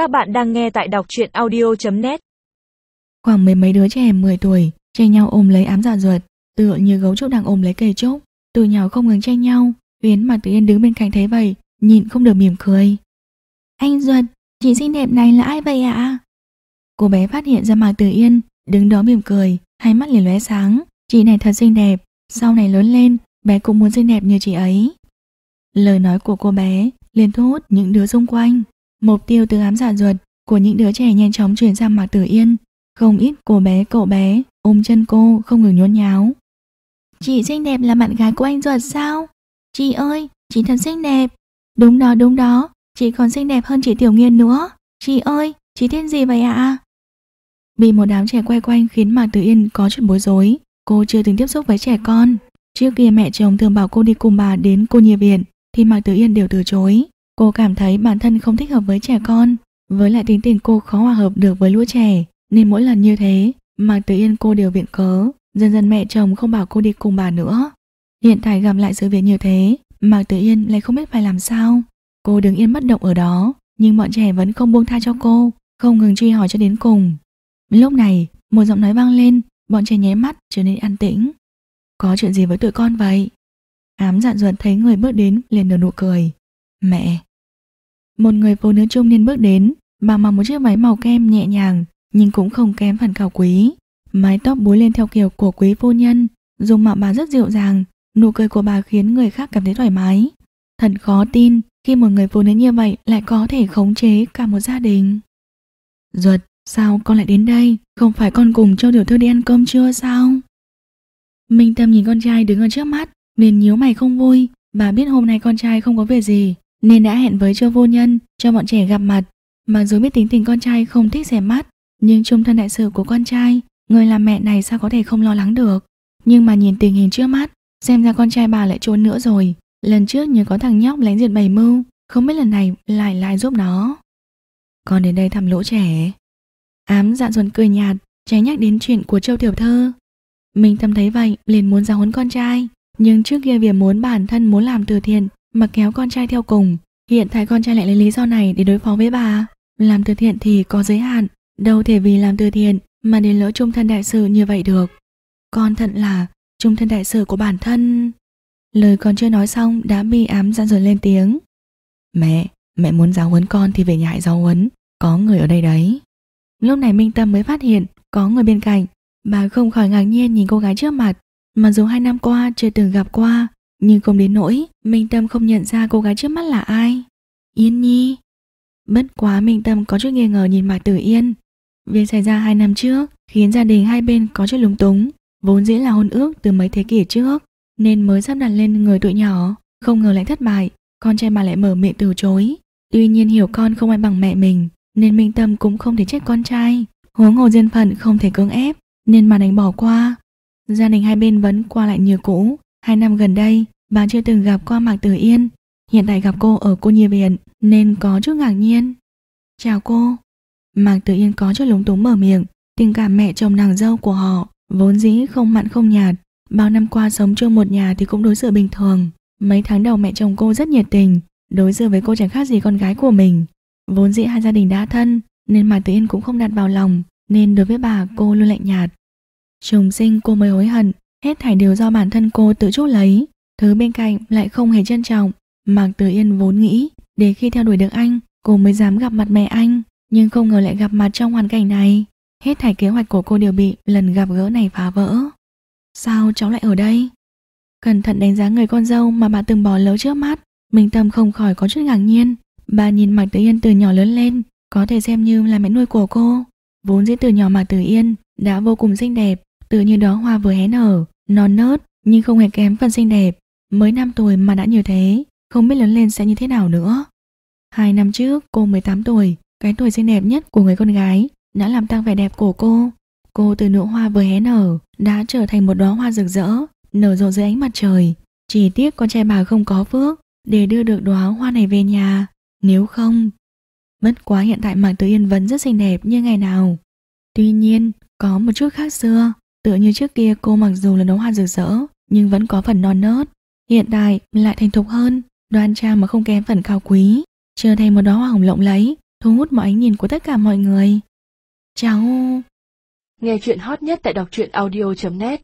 Các bạn đang nghe tại đọc truyện audio.net Khoảng mấy mấy đứa trẻ 10 tuổi tranh nhau ôm lấy ám dạ ruột, tựa như gấu trúc đang ôm lấy cây trúc, từ nhỏ không ngừng tranh nhau. Uyến mà Tử Yên đứng bên cạnh thấy vậy, nhịn không được mỉm cười. Anh ruột, chị xinh đẹp này là ai vậy ạ? Cô bé phát hiện ra Mạc Tử Yên, đứng đó mỉm cười, hai mắt liền lóe sáng. Chị này thật xinh đẹp, sau này lớn lên, bé cũng muốn xinh đẹp như chị ấy. Lời nói của cô bé liền thu hút những đứa xung quanh. Mục tiêu từ ám dạ ruột của những đứa trẻ nhanh chóng chuyển sang Mạc Tử Yên. Không ít cô bé cậu bé ôm chân cô không ngừng nhốn nháo. Chị xinh đẹp là bạn gái của anh ruột sao? Chị ơi, chị thật xinh đẹp. Đúng đó, đúng đó, chị còn xinh đẹp hơn chị Tiểu Nghiên nữa. Chị ơi, chị tên gì vậy ạ? Bị một đám trẻ quay quanh khiến Mạc Tử Yên có chút bối rối. Cô chưa từng tiếp xúc với trẻ con. Trước kia mẹ chồng thường bảo cô đi cùng bà đến cô nhi viện thì Mạc Tử Yên đều từ chối. Cô cảm thấy bản thân không thích hợp với trẻ con, với lại tính tình cô khó hòa hợp được với lũ trẻ, nên mỗi lần như thế, Mạc Tử Yên cô đều viện cớ, dần dần mẹ chồng không bảo cô đi cùng bà nữa. Hiện tại gặp lại sự việc như thế, Mạc Tử Yên lại không biết phải làm sao. Cô đứng yên bất động ở đó, nhưng bọn trẻ vẫn không buông tha cho cô, không ngừng truy hỏi cho đến cùng. Lúc này, một giọng nói vang lên, bọn trẻ nháy mắt trở nên an tĩnh. Có chuyện gì với tụi con vậy? Ám dạn ruột thấy người bước đến liền nở nụ cười. Mẹ! Một người phụ nữ trung niên bước đến, bà mặc một chiếc váy màu kem nhẹ nhàng, nhưng cũng không kém phần cao quý. Mái tóc búi lên theo kiểu của quý phu nhân, dùng mạo bà rất dịu dàng, nụ cười của bà khiến người khác cảm thấy thoải mái. Thật khó tin khi một người phụ nữ như vậy lại có thể khống chế cả một gia đình. Duật, sao con lại đến đây? Không phải con cùng Châu Tiểu Thư đi ăn cơm chưa sao? Minh Tâm nhìn con trai đứng ở trước mắt, liền nhíu mày không vui. Bà biết hôm nay con trai không có việc gì, nên đã hẹn với Châu Vô Nhân cho bọn trẻ gặp mặt. Mặc dù biết tính tình con trai không thích rẻ mắt, nhưng trung thân đại sự của con trai, người làm mẹ này sao có thể không lo lắng được. Nhưng mà nhìn tình hình trước mắt, xem ra con trai bà lại trốn nữa rồi. Lần trước như có thằng nhóc lén diệt bày mưu, không biết lần này lại lại giúp nó. Con đến đây thăm lỗ trẻ. Ám dạ dồn cười nhạt, trái nhắc đến chuyện của Châu Tiểu Thơ. Mình tâm thấy vậy, liền muốn giáo huấn con trai. Nhưng trước kia vì muốn bản thân muốn làm từ thiện mà kéo con trai theo cùng. Hiện tại con trai lại lấy lý do này để đối phó với bà. Làm từ thiện thì có giới hạn, đâu thể vì làm từ thiện mà đến lỡ trung thân đại sự như vậy được. Con thật là trung thân đại sự của bản thân. Lời còn chưa nói xong đã bị ám dặn dần lên tiếng. Mẹ, mẹ muốn giáo huấn con thì về nhà hãy giáo huấn, có người ở đây đấy. Lúc này Minh Tâm mới phát hiện có người bên cạnh, bà không khỏi ngạc nhiên nhìn cô gái trước mặt, mà dù hai năm qua chưa từng gặp qua, nhưng không đến nỗi Minh Tâm không nhận ra cô gái trước mắt là ai. Yên Nhi. Bất quá Minh Tâm có chút nghi ngờ nhìn Mạc Tử Yên. Việc xảy ra hai năm trước khiến gia đình hai bên có chút lúng túng, vốn dĩ là hôn ước từ mấy thế kỷ trước, nên mới sắp đặt lên người tuổi nhỏ, không ngờ lại thất bại, con trai bà lại mở miệng từ chối. Tuy nhiên hiểu con không ai bằng mẹ mình, nên Minh Tâm cũng không thể trách con trai. Huống hồ duyên phận không thể cưỡng ép, nên mà đánh bỏ qua. Gia đình hai bên vẫn qua lại như cũ. Hai năm gần đây, bà chưa từng gặp qua Mạc Tử Yên. Hiện tại gặp cô ở cô nhi viện nên có chút ngạc nhiên. Chào cô. Mạc Tử Yên có chút lúng túng mở miệng. Tình cảm mẹ chồng nàng dâu của họ vốn dĩ không mặn không nhạt. Bao năm qua sống chung một nhà thì cũng đối xử bình thường. Mấy tháng đầu mẹ chồng cô rất nhiệt tình, đối xử với cô chẳng khác gì con gái của mình. Vốn dĩ hai gia đình đã thân, nên Mạc Tử Yên cũng không đặt vào lòng, nên đối với bà cô luôn lạnh nhạt. Trùng sinh cô mới hối hận, hết thảy đều do bản thân cô tự chuốc lấy, thứ bên cạnh lại không hề trân trọng. Mạc Tử Yên vốn nghĩ, để khi theo đuổi được anh, cô mới dám gặp mặt mẹ anh, nhưng không ngờ lại gặp mặt trong hoàn cảnh này. Hết thảy kế hoạch của cô đều bị lần gặp gỡ này phá vỡ. Sao cháu lại ở đây? Cẩn thận đánh giá người con dâu mà bà từng bỏ lỡ trước mắt, mình Tâm không khỏi có chút ngạc nhiên. Bà nhìn Mạc Tử Yên từ nhỏ lớn lên, có thể xem như là mẹ nuôi của cô. Vốn dĩ từ nhỏ Mạc Tử Yên đã vô cùng xinh đẹp, tự như đó hoa vừa hé nở, non nớt nhưng không hề kém phần xinh đẹp. Mới 5 tuổi mà đã như thế, không biết lớn lên sẽ như thế nào nữa. Hai năm trước, cô 18 tuổi, cái tuổi xinh đẹp nhất của người con gái đã làm tăng vẻ đẹp của cô. Cô từ nụ hoa vừa hé nở đã trở thành một đóa hoa rực rỡ, nở rộ dưới ánh mặt trời. Chỉ tiếc con trai bà không có phước để đưa được đóa hoa này về nhà. Nếu không... Bất quá hiện tại Mạc Tử Yên vẫn rất xinh đẹp như ngày nào. Tuy nhiên, có một chút khác xưa. Tựa như trước kia cô mặc dù là nấu hoa rực rỡ, nhưng vẫn có phần non nớt. Hiện tại lại thành thục hơn, đoan trang mà không kém phần cao quý, trở thành một đóa hoa hồng lộng lẫy, thu hút mọi ánh nhìn của tất cả mọi người. Cháu... Nghe chuyện hot nhất tại đọc truyện audio.net